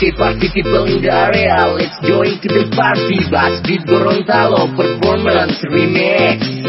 Party people in the area Let's join to the party. Blast beat Gorontalo Performance Remix.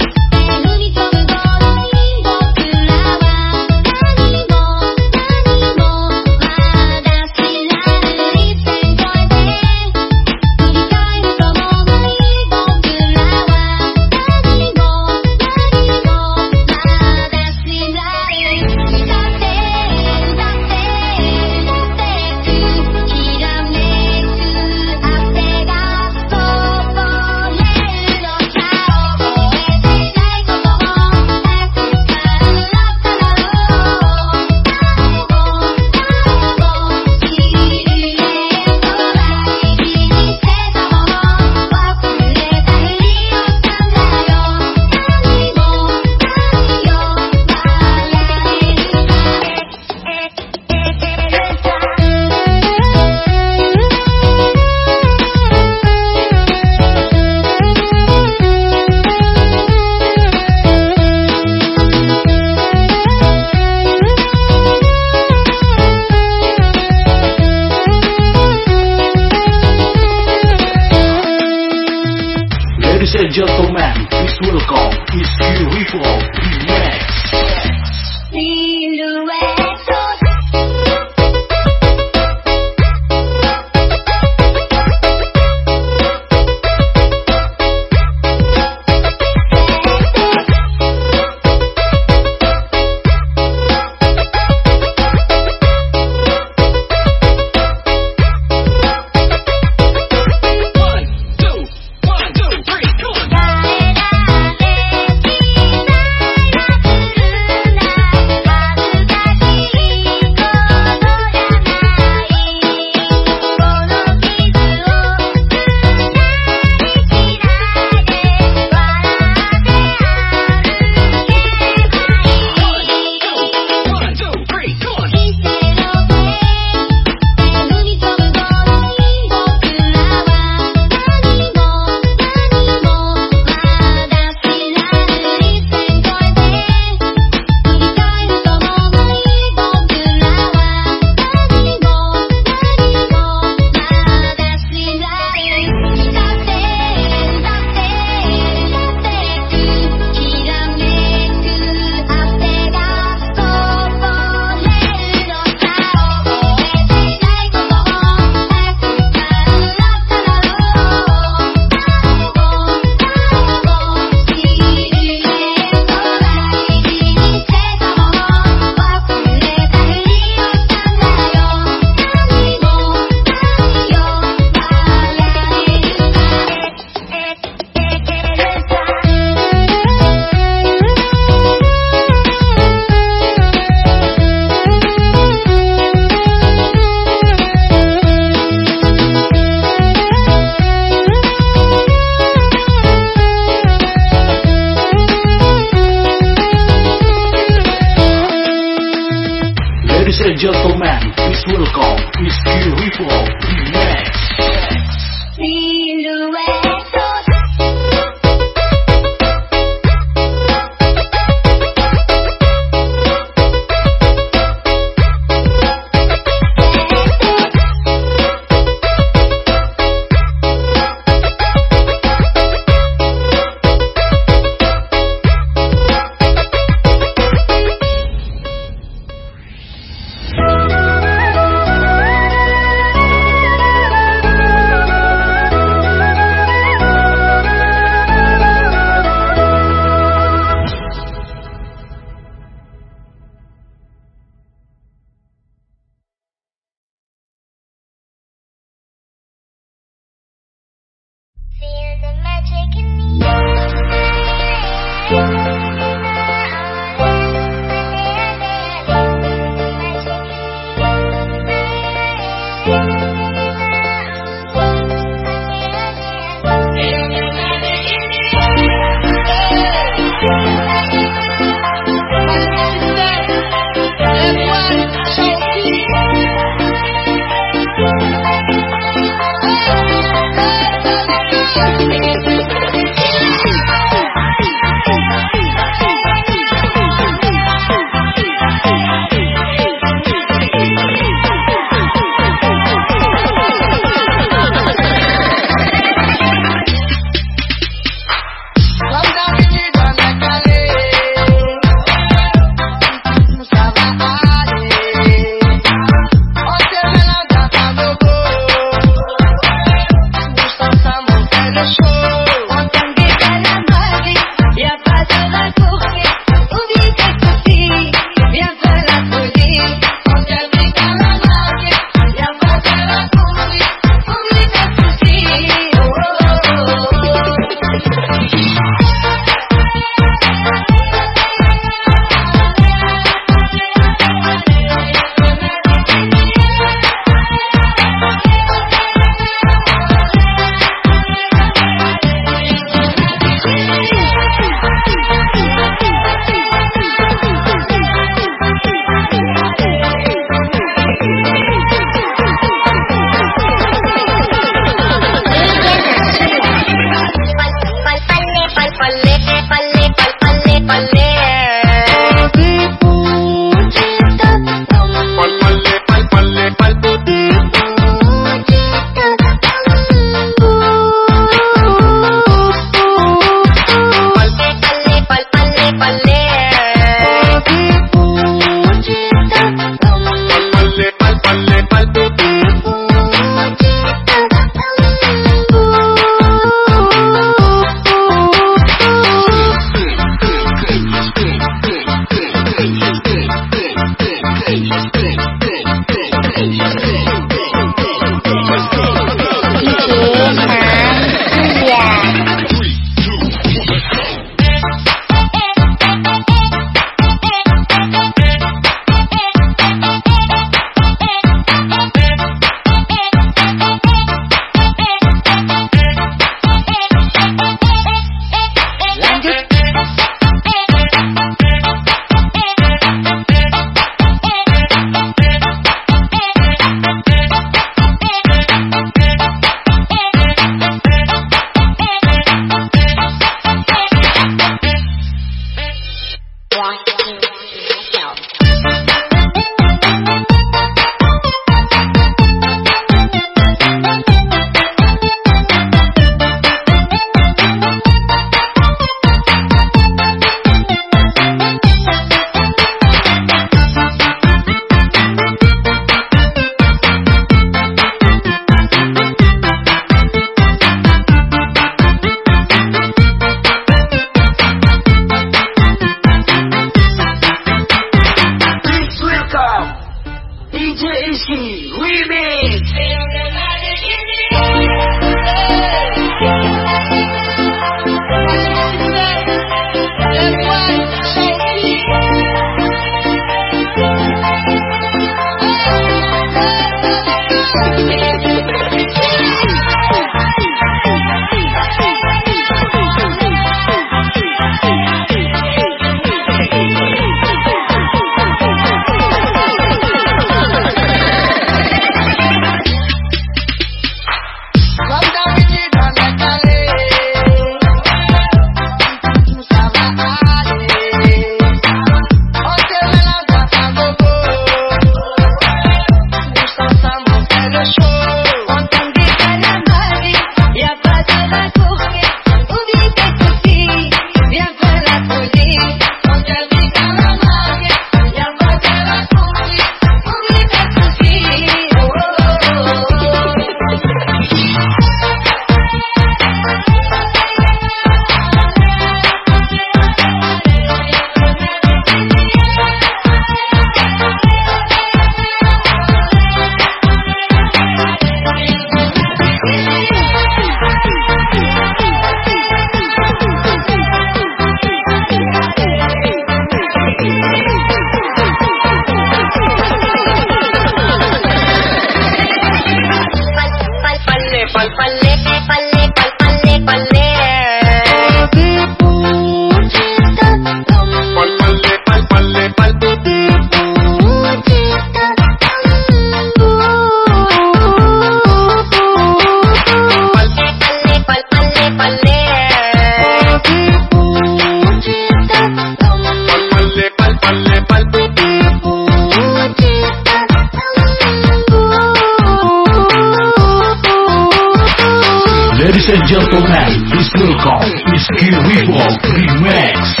Revolve Remix.